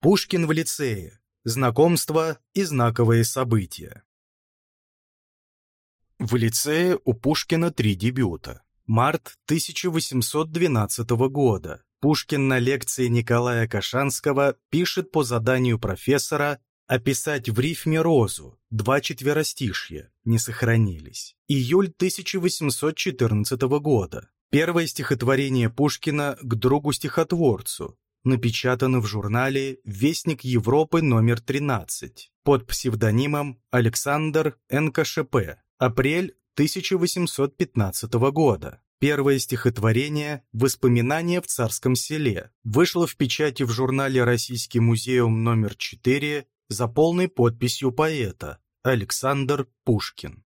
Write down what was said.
Пушкин в лицее. Знакомство и знаковые события. В лицее у Пушкина три дебюта. Март 1812 года. Пушкин на лекции Николая Кашанского пишет по заданию профессора описать в рифме розу, два четверостишья, не сохранились. Июль 1814 года. Первое стихотворение Пушкина к другу-стихотворцу, напечатано в журнале «Вестник Европы номер 13» под псевдонимом Александр НКШП, апрель 1815 года. Первое стихотворение «Воспоминания в царском селе» вышло в печати в журнале «Российский музеум номер 4» за полной подписью поэта Александр Пушкин.